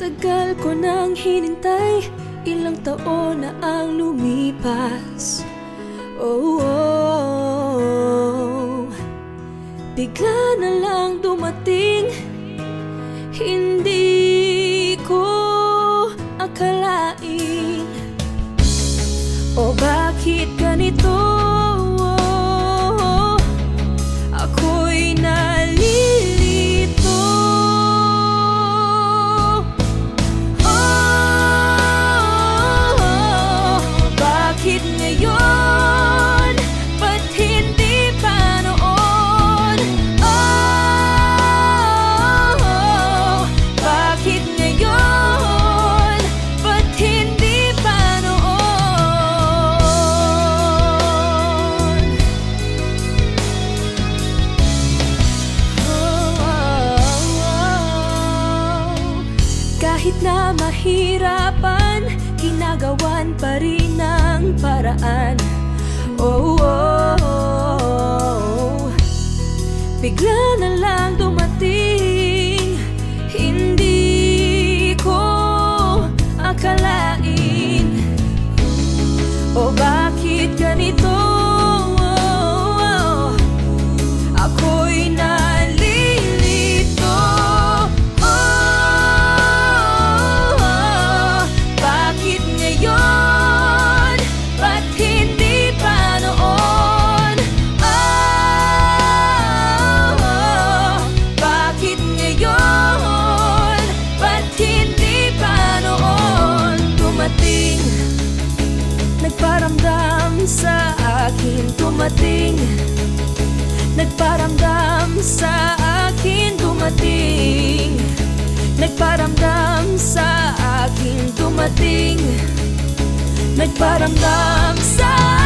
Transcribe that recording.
Tagal ko nang hinintay Ilang taon na ang lumipas. Oh, oh, oh. Bigla na lang dumating Hindi ko akalain. O bakit ganito Kahit na mahirapan, ginagawan pa rin ng paraan. Oh, oh, oh. Bigla na lang dumating, hindi ko akalain. O Dumating Nagparamdam sa akin dumating Nagparamdam sa akin dumating Nagparamdam sa akin